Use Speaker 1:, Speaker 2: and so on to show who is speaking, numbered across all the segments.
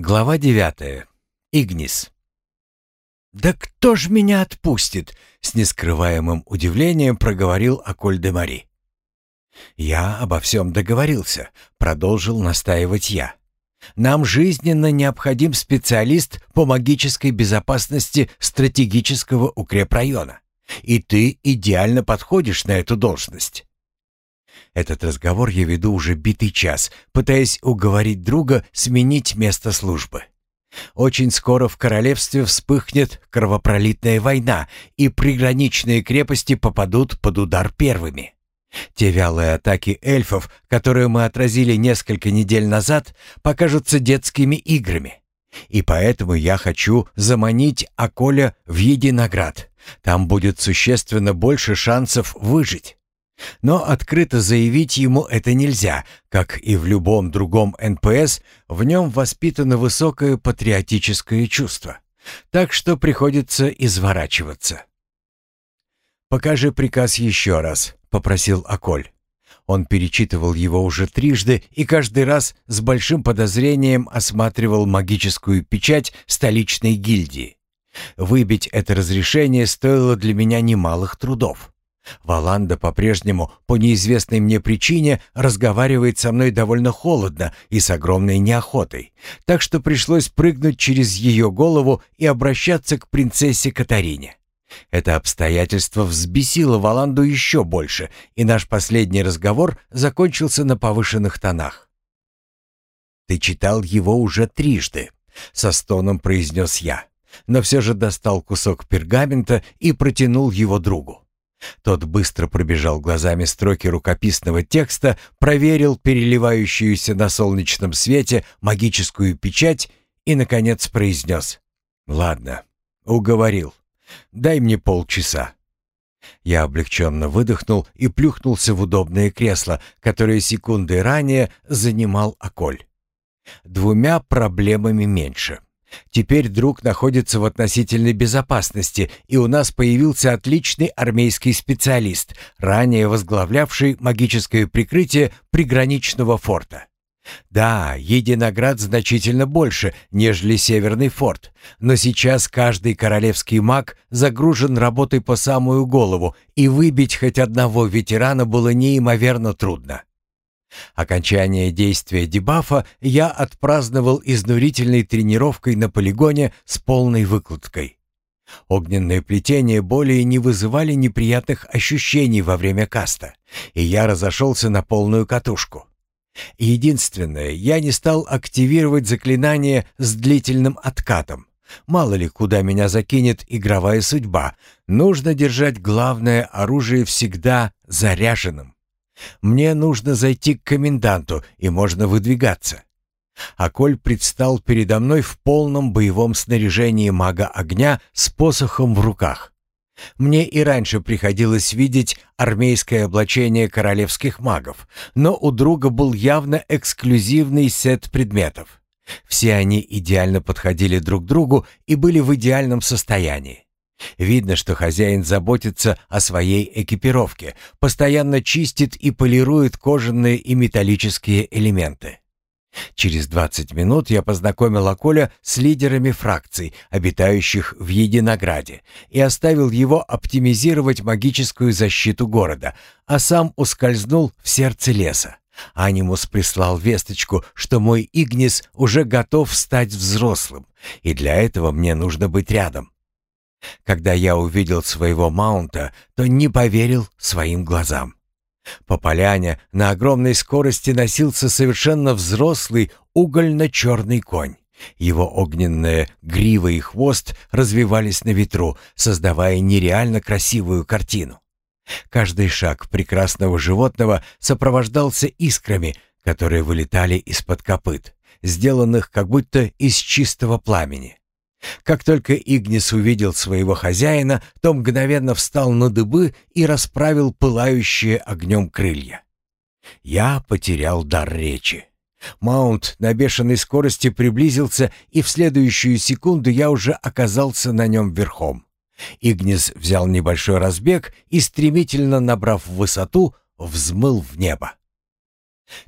Speaker 1: Глава девятая. Игнис. «Да кто ж меня отпустит?» — с нескрываемым удивлением проговорил Аколь де Мари. «Я обо всем договорился», — продолжил настаивать я. «Нам жизненно необходим специалист по магической безопасности стратегического укрепрайона, и ты идеально подходишь на эту должность». Этот разговор я веду уже битый час, пытаясь уговорить друга сменить место службы. Очень скоро в королевстве вспыхнет кровопролитная война, и приграничные крепости попадут под удар первыми. Те вялые атаки эльфов, которые мы отразили несколько недель назад, покажутся детскими играми. И поэтому я хочу заманить Аколя в Единоград. Там будет существенно больше шансов выжить. Но открыто заявить ему это нельзя, как и в любом другом НПС, в нем воспитано высокое патриотическое чувство. Так что приходится изворачиваться. «Покажи приказ еще раз», — попросил Аколь. Он перечитывал его уже трижды и каждый раз с большим подозрением осматривал магическую печать столичной гильдии. Выбить это разрешение стоило для меня немалых трудов. Валанда по-прежнему, по неизвестной мне причине, разговаривает со мной довольно холодно и с огромной неохотой, так что пришлось прыгнуть через ее голову и обращаться к принцессе Катарине. Это обстоятельство взбесило Валанду еще больше, и наш последний разговор закончился на повышенных тонах. «Ты читал его уже трижды», — со стоном произнес я, но все же достал кусок пергамента и протянул его другу. Тот быстро пробежал глазами строки рукописного текста, проверил переливающуюся на солнечном свете магическую печать и, наконец, произнес. «Ладно, уговорил. Дай мне полчаса». Я облегченно выдохнул и плюхнулся в удобное кресло, которое секунды ранее занимал Аколь. Двумя проблемами меньше. Теперь друг находится в относительной безопасности, и у нас появился отличный армейский специалист, ранее возглавлявший магическое прикрытие приграничного форта. Да, Единоград значительно больше, нежели Северный форт, но сейчас каждый королевский маг загружен работой по самую голову, и выбить хоть одного ветерана было неимоверно трудно. Окончание действия дебафа я отпраздновал изнурительной тренировкой на полигоне с полной выкладкой. Огненные плетения более не вызывали неприятных ощущений во время каста, и я разошелся на полную катушку. Единственное, я не стал активировать заклинание с длительным откатом. Мало ли, куда меня закинет игровая судьба. Нужно держать главное оружие всегда заряженным. Мне нужно зайти к коменданту, и можно выдвигаться. А Коль предстал передо мной в полном боевом снаряжении мага огня с посохом в руках. Мне и раньше приходилось видеть армейское облачение королевских магов, но у друга был явно эксклюзивный сет предметов. Все они идеально подходили друг другу и были в идеальном состоянии. Видно, что хозяин заботится о своей экипировке, постоянно чистит и полирует кожаные и металлические элементы. Через 20 минут я познакомил Аколя с лидерами фракций, обитающих в Единограде, и оставил его оптимизировать магическую защиту города, а сам ускользнул в сердце леса. Анимус прислал весточку, что мой Игнис уже готов стать взрослым, и для этого мне нужно быть рядом. Когда я увидел своего маунта, то не поверил своим глазам. По поляне на огромной скорости носился совершенно взрослый угольно-черный конь. Его огненная грива и хвост развивались на ветру, создавая нереально красивую картину. Каждый шаг прекрасного животного сопровождался искрами, которые вылетали из-под копыт, сделанных как будто из чистого пламени. Как только Игнис увидел своего хозяина, то мгновенно встал на дыбы и расправил пылающие огнем крылья. Я потерял дар речи. Маунт на бешеной скорости приблизился, и в следующую секунду я уже оказался на нем верхом. Игнис взял небольшой разбег и, стремительно набрав высоту, взмыл в небо.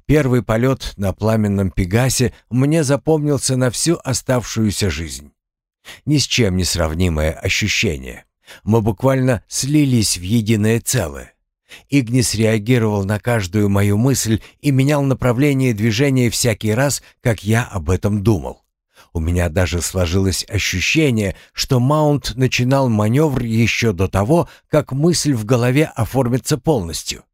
Speaker 1: Первый полет на пламенном Пегасе мне запомнился на всю оставшуюся жизнь. Ни с чем не сравнимое ощущение. Мы буквально слились в единое целое. Игнис реагировал на каждую мою мысль и менял направление движения всякий раз, как я об этом думал. У меня даже сложилось ощущение, что Маунт начинал маневр еще до того, как мысль в голове оформится полностью.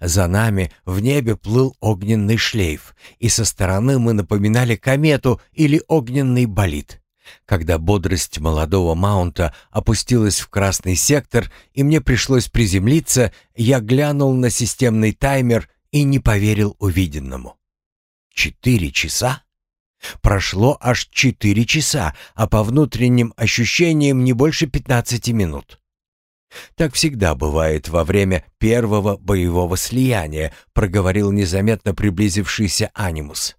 Speaker 1: За нами в небе плыл огненный шлейф, и со стороны мы напоминали комету или огненный болид. Когда бодрость молодого Маунта опустилась в красный сектор, и мне пришлось приземлиться, я глянул на системный таймер и не поверил увиденному. Четыре часа? Прошло аж четыре часа, а по внутренним ощущениям не больше пятнадцати минут. «Так всегда бывает во время первого боевого слияния», проговорил незаметно приблизившийся анимус.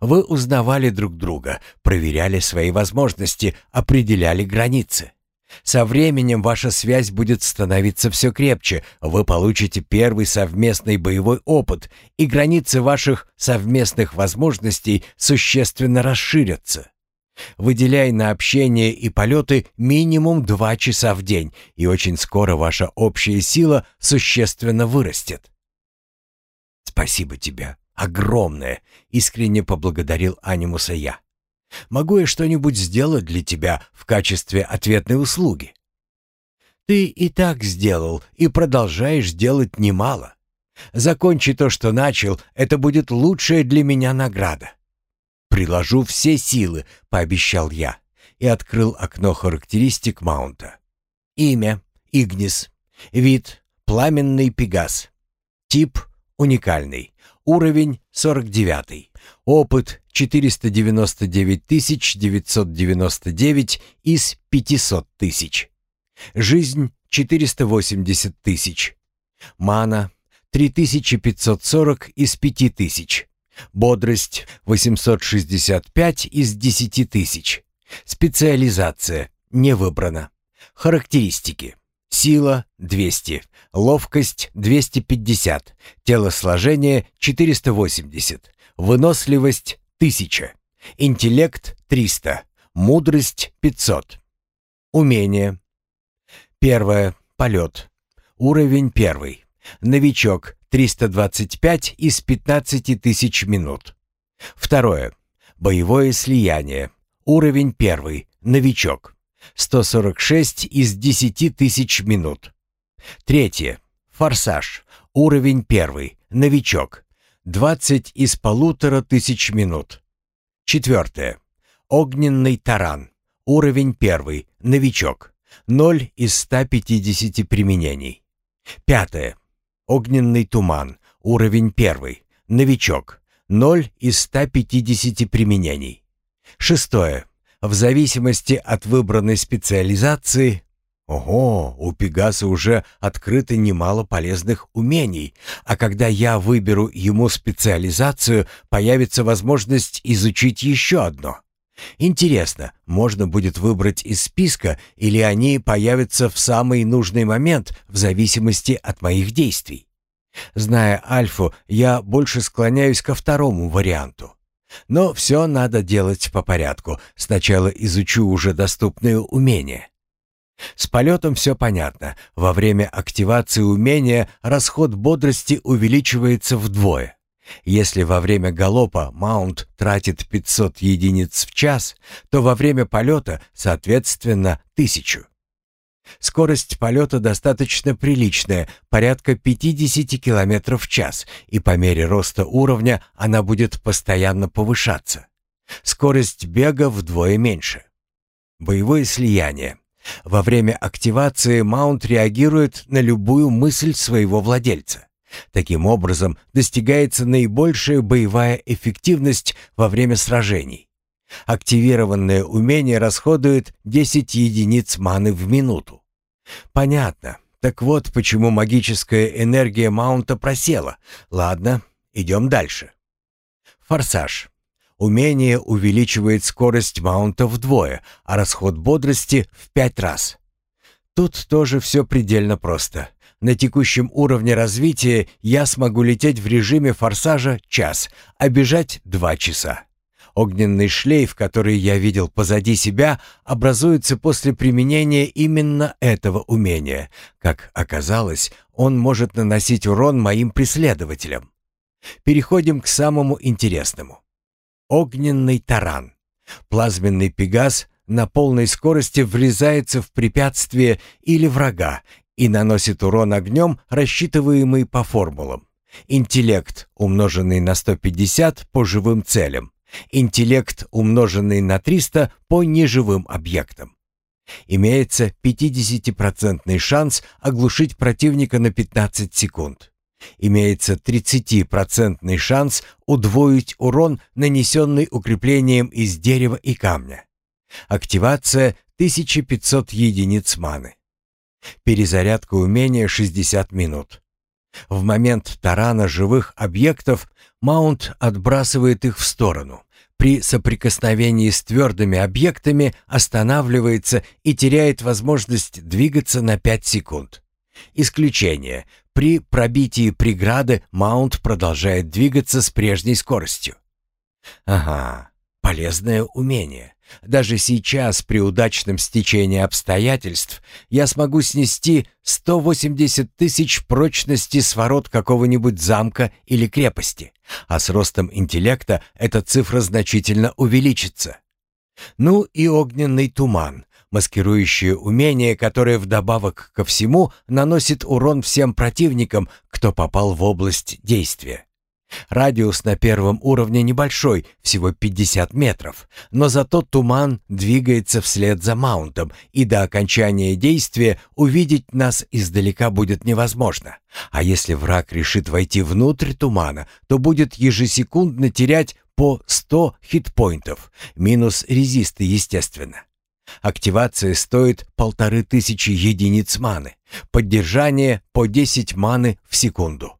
Speaker 1: «Вы узнавали друг друга, проверяли свои возможности, определяли границы. Со временем ваша связь будет становиться все крепче, вы получите первый совместный боевой опыт, и границы ваших совместных возможностей существенно расширятся. Выделяй на общение и полеты минимум два часа в день, и очень скоро ваша общая сила существенно вырастет. «Спасибо тебе, огромное!» — искренне поблагодарил Анимуса я. «Могу я что-нибудь сделать для тебя в качестве ответной услуги?» «Ты и так сделал, и продолжаешь делать немало. Закончи то, что начал, это будет лучшая для меня награда. «Приложу все силы», — пообещал я и открыл окно характеристик маунта. Имя — Игнис. Вид — пламенный пегас. Тип — уникальный. Уровень — 49. Опыт — 499 999 из 500 тысяч. Жизнь — 480 тысяч. Мана — 3540 из 5000. Бодрость 865 из 10 тысяч. Специализация не выбрана. Характеристики. Сила 200, ловкость 250, телосложение 480, выносливость 1000, интеллект 300, мудрость 500. Умение. Первое. Полет. Уровень первый. Новичок 325 из 15 тысяч минут. Второе. Боевое слияние. Уровень первый. Новичок. 146 из 10 тысяч минут. Третье. Форсаж. Уровень первый. Новичок. 20 из полутора тысяч минут. Четвертое. Огненный таран. Уровень первый. Новичок. 0 из 150 применений. Пятое. Огненный туман. Уровень первый. Новичок. 0 из 150 применений. Шестое. В зависимости от выбранной специализации Ого, у Пегаса уже открыто немало полезных умений, а когда я выберу ему специализацию, появится возможность изучить еще одно. Интересно, можно будет выбрать из списка или они появятся в самый нужный момент в зависимости от моих действий? Зная Альфу, я больше склоняюсь ко второму варианту. Но все надо делать по порядку. Сначала изучу уже доступные умения. С полетом все понятно. Во время активации умения расход бодрости увеличивается вдвое. Если во время галопа маунт тратит 500 единиц в час, то во время полета, соответственно, тысячу. Скорость полета достаточно приличная, порядка 50 км в час, и по мере роста уровня она будет постоянно повышаться. Скорость бега вдвое меньше. Боевое слияние. Во время активации маунт реагирует на любую мысль своего владельца. Таким образом, достигается наибольшая боевая эффективность во время сражений. Активированное умение расходует 10 единиц маны в минуту. Понятно. Так вот, почему магическая энергия маунта просела. Ладно, идем дальше. Форсаж. Умение увеличивает скорость маунта вдвое, а расход бодрости в пять раз. Тут тоже все предельно просто. На текущем уровне развития я смогу лететь в режиме форсажа час, а бежать два часа. Огненный шлейф, который я видел позади себя, образуется после применения именно этого умения. Как оказалось, он может наносить урон моим преследователям. Переходим к самому интересному. Огненный таран. Плазменный пегас на полной скорости врезается в препятствие или врага и наносит урон огнем, рассчитываемый по формулам. Интеллект, умноженный на 150 по живым целям. Интеллект, умноженный на 300 по неживым объектам. Имеется 50% шанс оглушить противника на 15 секунд. Имеется 30% шанс удвоить урон, нанесенный укреплением из дерева и камня. Активация 1500 единиц маны. Перезарядка умения 60 минут. В момент тарана живых объектов маунт отбрасывает их в сторону. При соприкосновении с твердыми объектами останавливается и теряет возможность двигаться на 5 секунд. Исключение. При пробитии преграды маунт продолжает двигаться с прежней скоростью. Ага, полезное умение. Даже сейчас, при удачном стечении обстоятельств, я смогу снести 180 тысяч прочности с ворот какого-нибудь замка или крепости, а с ростом интеллекта эта цифра значительно увеличится. Ну и огненный туман, маскирующее умение, которое вдобавок ко всему наносит урон всем противникам, кто попал в область действия. Радиус на первом уровне небольшой, всего 50 метров, но зато туман двигается вслед за маунтом, и до окончания действия увидеть нас издалека будет невозможно. А если враг решит войти внутрь тумана, то будет ежесекундно терять по 100 хитпоинтов, минус резисты, естественно. Активация стоит полторы тысячи единиц маны, поддержание по 10 маны в секунду.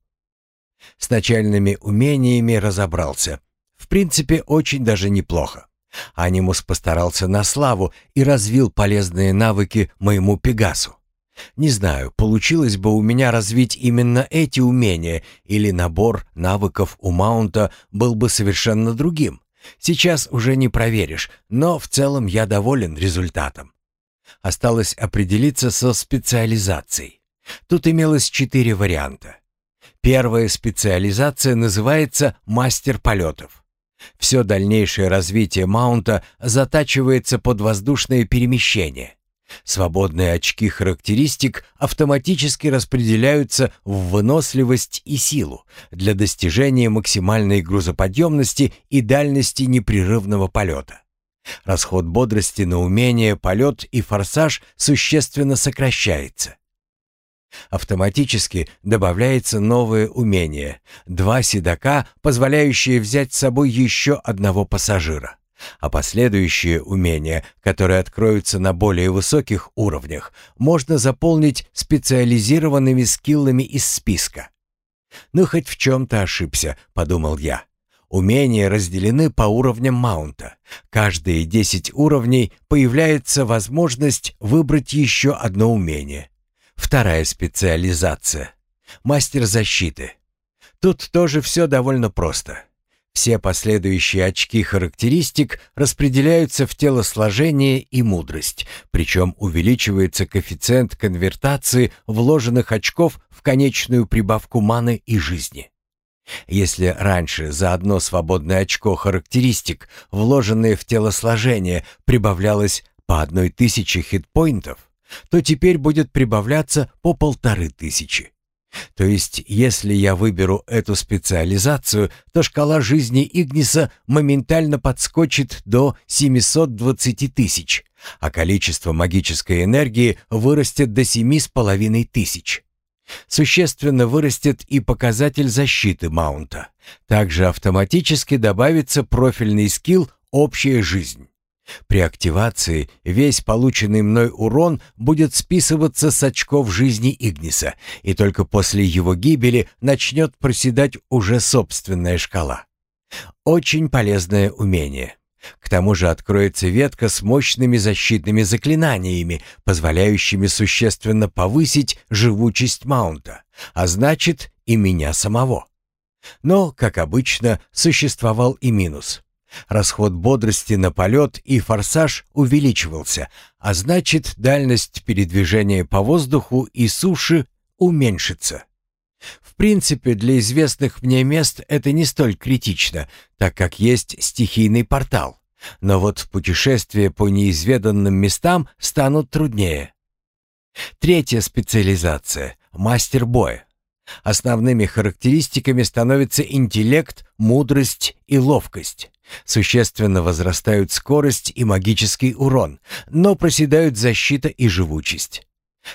Speaker 1: С начальными умениями разобрался. В принципе, очень даже неплохо. Анимус постарался на славу и развил полезные навыки моему Пегасу. Не знаю, получилось бы у меня развить именно эти умения, или набор навыков у Маунта был бы совершенно другим. Сейчас уже не проверишь, но в целом я доволен результатом. Осталось определиться со специализацией. Тут имелось четыре варианта. Первая специализация называется «мастер полетов». Все дальнейшее развитие маунта затачивается под воздушное перемещение. Свободные очки характеристик автоматически распределяются в выносливость и силу для достижения максимальной грузоподъемности и дальности непрерывного полета. Расход бодрости на умение, полет и форсаж существенно сокращается. Автоматически добавляется новое умение. Два седока, позволяющие взять с собой еще одного пассажира. А последующие умения, которые откроются на более высоких уровнях, можно заполнить специализированными скиллами из списка. «Ну, хоть в чем-то ошибся», — подумал я. Умения разделены по уровням маунта. Каждые 10 уровней появляется возможность выбрать еще одно умение. Вторая специализация. Мастер защиты. Тут тоже все довольно просто. Все последующие очки характеристик распределяются в телосложение и мудрость, причем увеличивается коэффициент конвертации вложенных очков в конечную прибавку маны и жизни. Если раньше за одно свободное очко характеристик, вложенное в телосложение, прибавлялось по одной тысяче хитпоинтов, то теперь будет прибавляться по полторы тысячи. То есть, если я выберу эту специализацию, то шкала жизни Игниса моментально подскочит до 720 тысяч, а количество магической энергии вырастет до семи с половиной тысяч. Существенно вырастет и показатель защиты маунта. Также автоматически добавится профильный скилл «Общая жизнь». При активации весь полученный мной урон будет списываться с очков жизни Игниса, и только после его гибели начнет проседать уже собственная шкала. Очень полезное умение. К тому же откроется ветка с мощными защитными заклинаниями, позволяющими существенно повысить живучесть маунта, а значит и меня самого. Но, как обычно, существовал и минус. Расход бодрости на полет и форсаж увеличивался, а значит дальность передвижения по воздуху и суше уменьшится. В принципе, для известных мне мест это не столь критично, так как есть стихийный портал. Но вот путешествия по неизведанным местам станут труднее. Третья специализация — мастер боя. Основными характеристиками становятся интеллект, мудрость и ловкость. Существенно возрастают скорость и магический урон, но проседают защита и живучесть.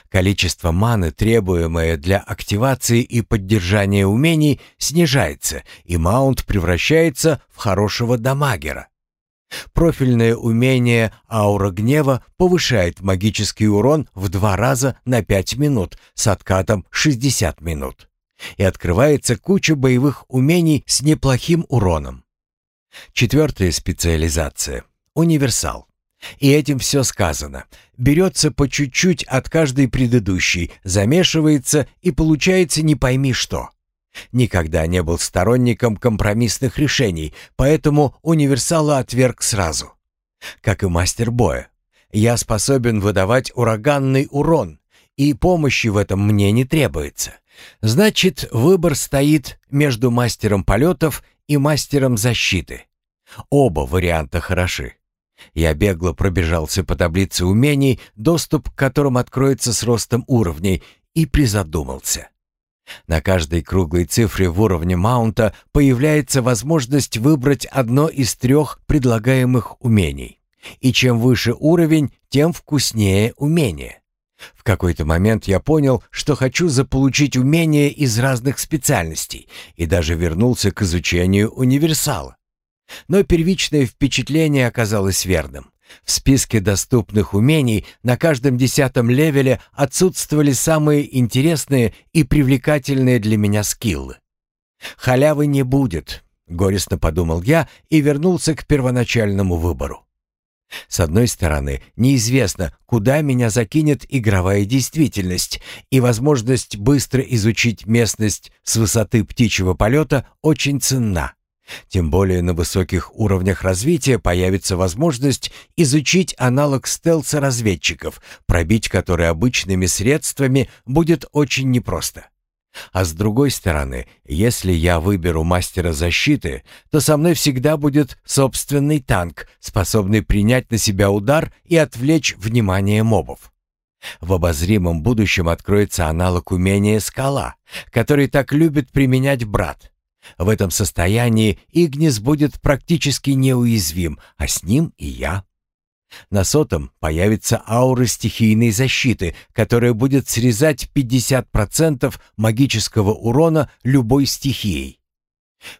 Speaker 1: Количество маны, требуемое для активации и поддержания умений, снижается, и маунт превращается в хорошего дамагера. Профильное умение «Аура гнева» повышает магический урон в два раза на 5 минут с откатом 60 минут. И открывается куча боевых умений с неплохим уроном. Четвертая специализация — универсал. И этим все сказано. Берется по чуть-чуть от каждой предыдущей, замешивается и получается не пойми что. Никогда не был сторонником компромиссных решений, поэтому универсала отверг сразу. Как и мастер боя. Я способен выдавать ураганный урон, и помощи в этом мне не требуется. Значит, выбор стоит между мастером полетов и мастером защиты. Оба варианта хороши. Я бегло пробежался по таблице умений, доступ к которым откроется с ростом уровней, и призадумался. На каждой круглой цифре в уровне маунта появляется возможность выбрать одно из трех предлагаемых умений. И чем выше уровень, тем вкуснее умение. В какой-то момент я понял, что хочу заполучить умения из разных специальностей и даже вернулся к изучению универсала. Но первичное впечатление оказалось верным. В списке доступных умений на каждом десятом левеле отсутствовали самые интересные и привлекательные для меня скиллы. «Халявы не будет», — горестно подумал я и вернулся к первоначальному выбору. С одной стороны, неизвестно, куда меня закинет игровая действительность, и возможность быстро изучить местность с высоты птичьего полета очень ценна. Тем более на высоких уровнях развития появится возможность изучить аналог стелса разведчиков, пробить который обычными средствами будет очень непросто. А с другой стороны, если я выберу мастера защиты, то со мной всегда будет собственный танк, способный принять на себя удар и отвлечь внимание мобов. В обозримом будущем откроется аналог умения «Скала», который так любит применять брат. В этом состоянии Игнис будет практически неуязвим, а с ним и я. На сотом появится аура стихийной защиты, которая будет срезать 50% магического урона любой стихией.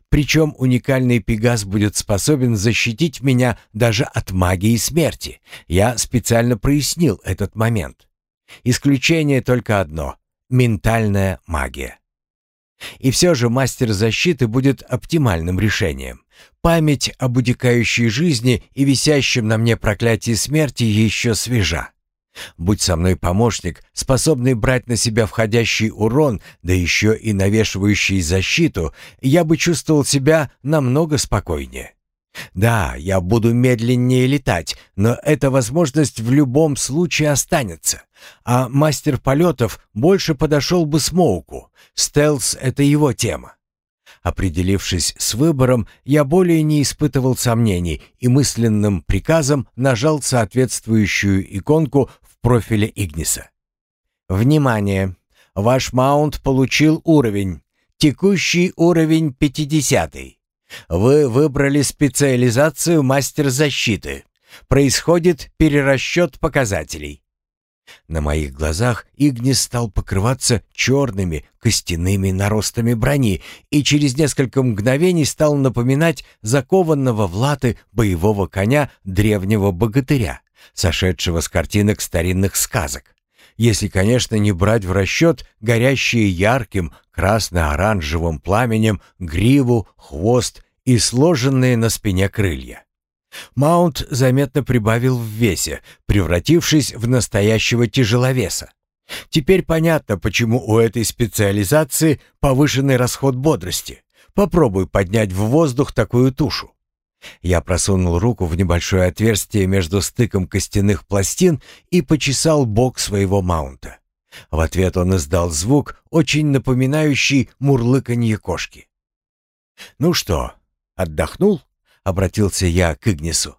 Speaker 1: Причем уникальный Пегас будет способен защитить меня даже от магии смерти. Я специально прояснил этот момент. Исключение только одно — ментальная магия. И все же мастер защиты будет оптимальным решением. Память об удикающей жизни и висящем на мне проклятии смерти еще свежа. Будь со мной помощник, способный брать на себя входящий урон, да еще и навешивающий защиту, я бы чувствовал себя намного спокойнее. Да, я буду медленнее летать, но эта возможность в любом случае останется. А мастер полетов больше подошел бы Смоуку. Стелс — это его тема. Определившись с выбором, я более не испытывал сомнений и мысленным приказом нажал соответствующую иконку в профиле Игниса. «Внимание! Ваш маунт получил уровень. Текущий уровень 50. Вы выбрали специализацию мастер защиты. Происходит перерасчет показателей. На моих глазах Игнис стал покрываться черными костяными наростами брони и через несколько мгновений стал напоминать закованного в латы боевого коня древнего богатыря, сошедшего с картинок старинных сказок. Если, конечно, не брать в расчет горящие ярким красно-оранжевым пламенем гриву, хвост и сложенные на спине крылья. Маунт заметно прибавил в весе, превратившись в настоящего тяжеловеса. Теперь понятно, почему у этой специализации повышенный расход бодрости. Попробуй поднять в воздух такую тушу. Я просунул руку в небольшое отверстие между стыком костяных пластин и почесал бок своего маунта. В ответ он издал звук, очень напоминающий мурлыканье кошки. «Ну что, отдохнул?» — обратился я к Игнису.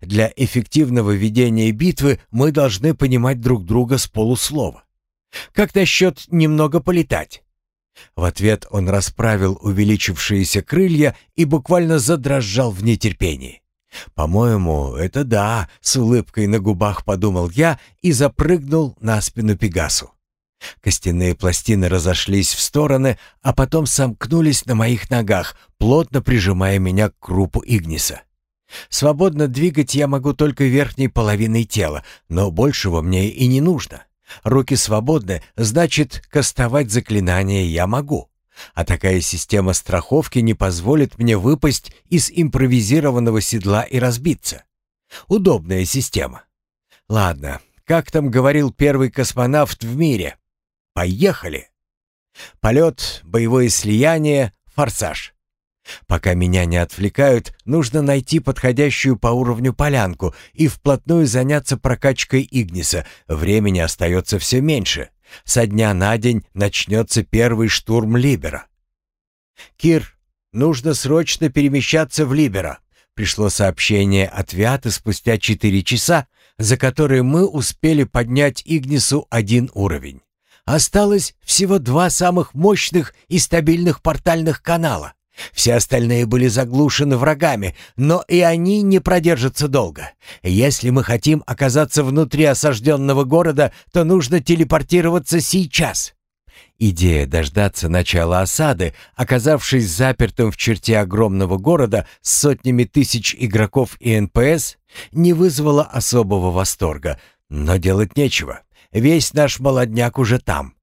Speaker 1: «Для эффективного ведения битвы мы должны понимать друг друга с полуслова. Как насчет немного полетать?» В ответ он расправил увеличившиеся крылья и буквально задрожал в нетерпении. «По-моему, это да», — с улыбкой на губах подумал я и запрыгнул на спину Пегасу. Костяные пластины разошлись в стороны, а потом сомкнулись на моих ногах, плотно прижимая меня к крупу Игниса. Свободно двигать я могу только верхней половиной тела, но большего мне и не нужно. Руки свободны, значит, кастовать заклинания я могу. А такая система страховки не позволит мне выпасть из импровизированного седла и разбиться. Удобная система. Ладно, как там говорил первый космонавт в мире? Поехали! Полет, боевое слияние, форсаж. Пока меня не отвлекают, нужно найти подходящую по уровню полянку и вплотную заняться прокачкой Игниса. Времени остается все меньше. Со дня на день начнется первый штурм Либера. «Кир, нужно срочно перемещаться в Либера», пришло сообщение от Виаты спустя четыре часа, за которые мы успели поднять Игнису один уровень. Осталось всего два самых мощных и стабильных портальных канала. Все остальные были заглушены врагами, но и они не продержатся долго. Если мы хотим оказаться внутри осажденного города, то нужно телепортироваться сейчас. Идея дождаться начала осады, оказавшись запертым в черте огромного города с сотнями тысяч игроков и НПС, не вызвала особого восторга, но делать нечего. Весь наш молодняк уже там.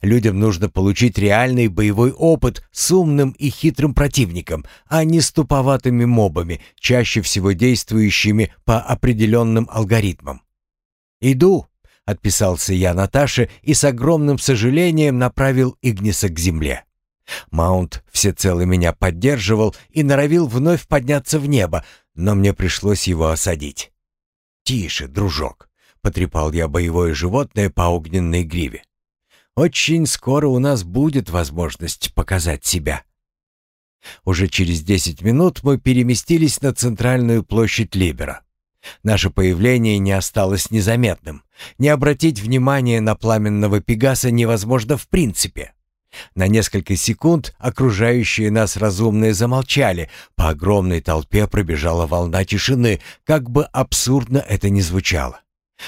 Speaker 1: Людям нужно получить реальный боевой опыт с умным и хитрым противником, а не с туповатыми мобами, чаще всего действующими по определенным алгоритмам. «Иду», — отписался я Наташе и с огромным сожалением направил Игниса к земле. Маунт всецело меня поддерживал и норовил вновь подняться в небо, но мне пришлось его осадить. «Тише, дружок», — потрепал я боевое животное по огненной гриве. Очень скоро у нас будет возможность показать себя. Уже через 10 минут мы переместились на центральную площадь Либера. Наше появление не осталось незаметным. Не обратить внимания на пламенного Пегаса невозможно в принципе. На несколько секунд окружающие нас разумные замолчали, по огромной толпе пробежала волна тишины, как бы абсурдно это ни звучало.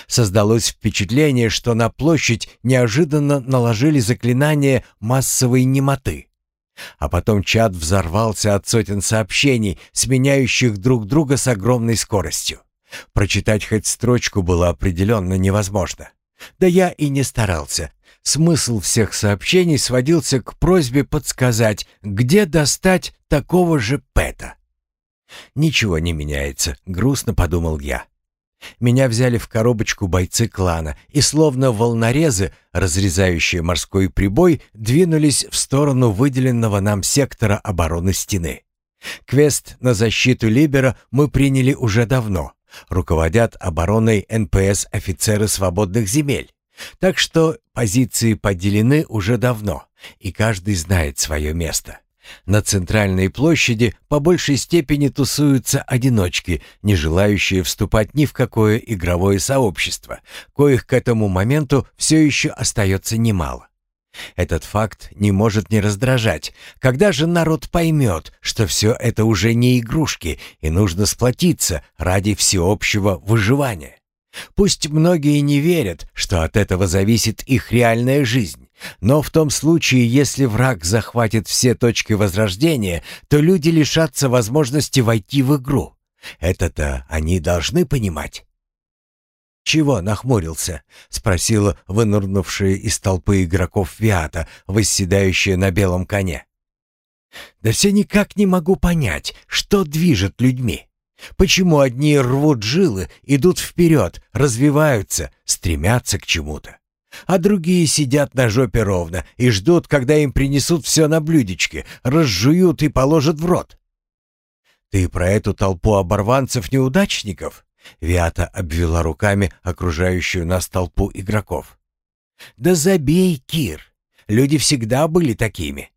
Speaker 1: Создалось впечатление, что на площадь неожиданно наложили заклинание массовой немоты. А потом чат взорвался от сотен сообщений, сменяющих друг друга с огромной скоростью. Прочитать хоть строчку было определенно невозможно. Да я и не старался. Смысл всех сообщений сводился к просьбе подсказать, где достать такого же Пэта. «Ничего не меняется», — грустно подумал я. Меня взяли в коробочку бойцы клана и, словно волнорезы, разрезающие морской прибой, двинулись в сторону выделенного нам сектора обороны стены. Квест на защиту Либера мы приняли уже давно. Руководят обороной НПС офицеры свободных земель. Так что позиции поделены уже давно, и каждый знает свое место. На центральной площади по большей степени тусуются одиночки, не желающие вступать ни в какое игровое сообщество, коих к этому моменту все еще остается немало. Этот факт не может не раздражать. Когда же народ поймет, что все это уже не игрушки и нужно сплотиться ради всеобщего выживания? Пусть многие не верят, что от этого зависит их реальная жизнь, но в том случае, если враг захватит все точки возрождения, то люди лишатся возможности войти в игру. Это-то они должны понимать. «Чего нахмурился?» — спросила вынырнувшая из толпы игроков Виата, восседающая на белом коне. «Да все никак не могу понять, что движет людьми. Почему одни рвут жилы, идут вперед, развиваются, стремятся к чему-то, а другие сидят на жопе ровно и ждут, когда им принесут все на блюдечке, разжуют и положат в рот? Ты про эту толпу оборванцев-неудачников? Виата обвела руками окружающую нас толпу игроков. Да забей, Кир. Люди всегда были такими.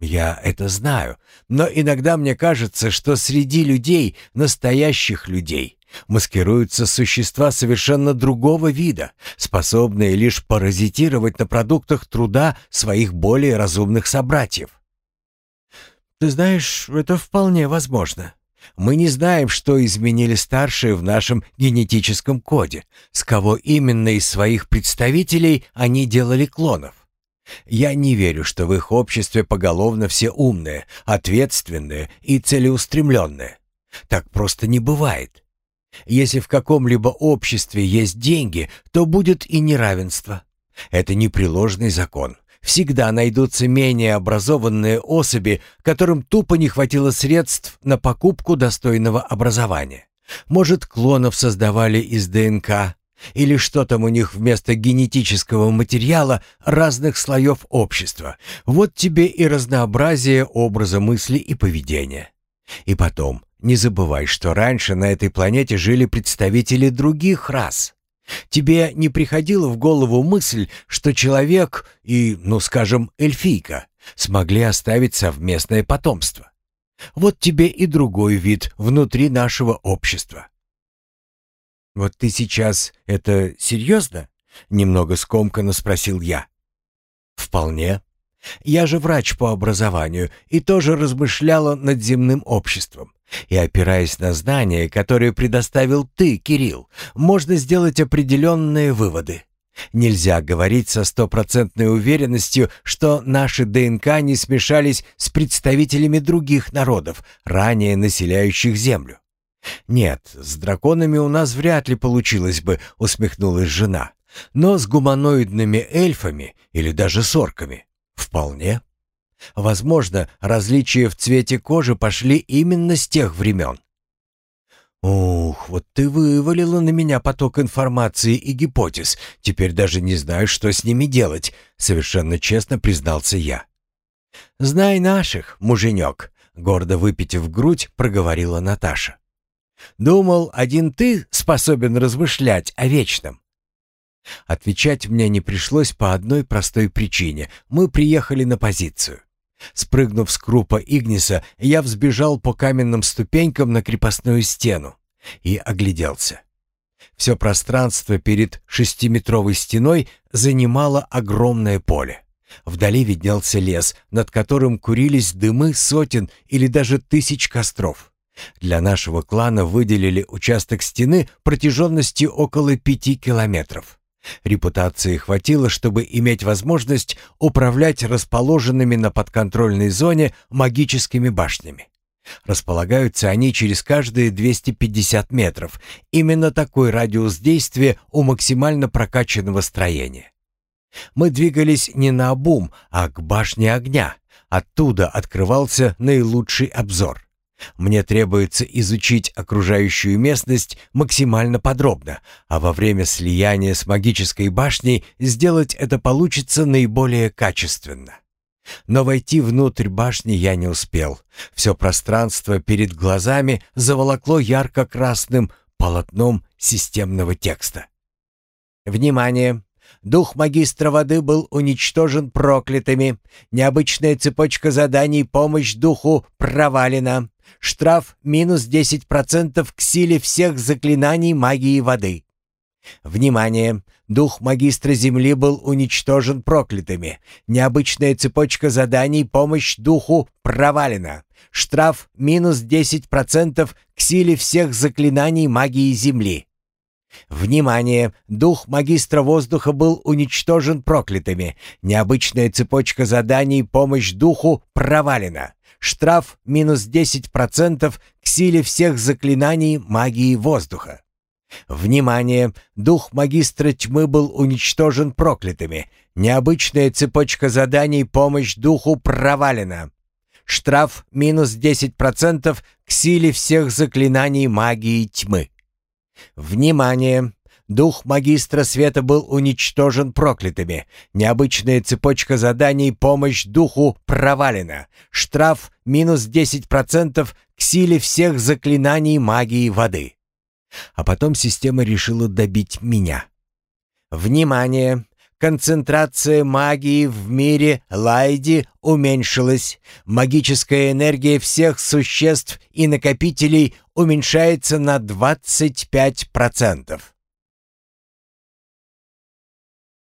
Speaker 1: Я это знаю, но иногда мне кажется, что среди людей, настоящих людей, маскируются существа совершенно другого вида, способные лишь паразитировать на продуктах труда своих более разумных собратьев. Ты знаешь, это вполне возможно. Мы не знаем, что изменили старшие в нашем генетическом коде, с кого именно из своих представителей они делали клонов. Я не верю, что в их обществе поголовно все умные, ответственные и целеустремленные. Так просто не бывает. Если в каком-либо обществе есть деньги, то будет и неравенство. Это непреложный закон. Всегда найдутся менее образованные особи, которым тупо не хватило средств на покупку достойного образования. Может, клонов создавали из ДНК, или что там у них вместо генетического материала разных слоев общества? Вот тебе и разнообразие образа мысли и поведения. И потом, не забывай, что раньше на этой планете жили представители других рас. Тебе не приходила в голову мысль, что человек и, ну скажем, эльфийка смогли оставить совместное потомство? Вот тебе и другой вид внутри нашего общества. «Вот ты сейчас это серьезно?» — немного скомканно спросил я. «Вполне. Я же врач по образованию и тоже размышляла над земным обществом. И опираясь на знания, которые предоставил ты, Кирилл, можно сделать определенные выводы. Нельзя говорить со стопроцентной уверенностью, что наши ДНК не смешались с представителями других народов, ранее населяющих Землю. «Нет, с драконами у нас вряд ли получилось бы», — усмехнулась жена. «Но с гуманоидными эльфами или даже с орками вполне. Возможно, различия в цвете кожи пошли именно с тех времен». «Ух, вот ты вывалила на меня поток информации и гипотез. Теперь даже не знаю, что с ними делать», — совершенно честно признался я. «Знай наших, муженек», — гордо выпитив грудь, проговорила Наташа. Думал, один ты способен размышлять о вечном. Отвечать мне не пришлось по одной простой причине. Мы приехали на позицию. Спрыгнув с крупа Игниса, я взбежал по каменным ступенькам на крепостную стену и огляделся. Все пространство перед шестиметровой стеной занимало огромное поле. Вдали виднелся лес, над которым курились дымы сотен или даже тысяч костров. Для нашего клана выделили участок стены протяженностью около пяти километров. Репутации хватило, чтобы иметь возможность управлять расположенными на подконтрольной зоне магическими башнями. Располагаются они через каждые 250 метров. Именно такой радиус действия у максимально прокачанного строения. Мы двигались не на обум, а к башне огня. Оттуда открывался наилучший обзор. Мне требуется изучить окружающую местность максимально подробно, а во время слияния с магической башней сделать это получится наиболее качественно. Но войти внутрь башни я не успел. Все пространство перед глазами заволокло ярко-красным полотном системного текста. «Внимание! Дух магистра воды был уничтожен проклятыми. Необычная цепочка заданий «Помощь духу» провалена. Штраф минус 10% к силе всех заклинаний магии воды. Внимание! Дух магистра Земли был уничтожен проклятыми. Необычная цепочка заданий «Помощь духу» провалена. Штраф минус 10% к силе всех заклинаний магии Земли. Внимание! Дух магистра воздуха был уничтожен проклятыми. Необычная цепочка заданий «Помощь духу» провалена. Штраф минус 10% к силе всех заклинаний магии воздуха. Внимание! Дух магистра тьмы был уничтожен проклятыми. Необычная цепочка заданий «Помощь духу» провалена. Штраф минус 10% к силе всех заклинаний магии тьмы. Внимание! Дух магистра света был уничтожен проклятыми. Необычная цепочка заданий «Помощь духу» провалена. Штраф минус 10% к силе всех заклинаний магии воды. А потом система решила добить меня. Внимание! Концентрация магии в мире Лайди уменьшилась. Магическая энергия всех существ и накопителей уменьшается на 25%.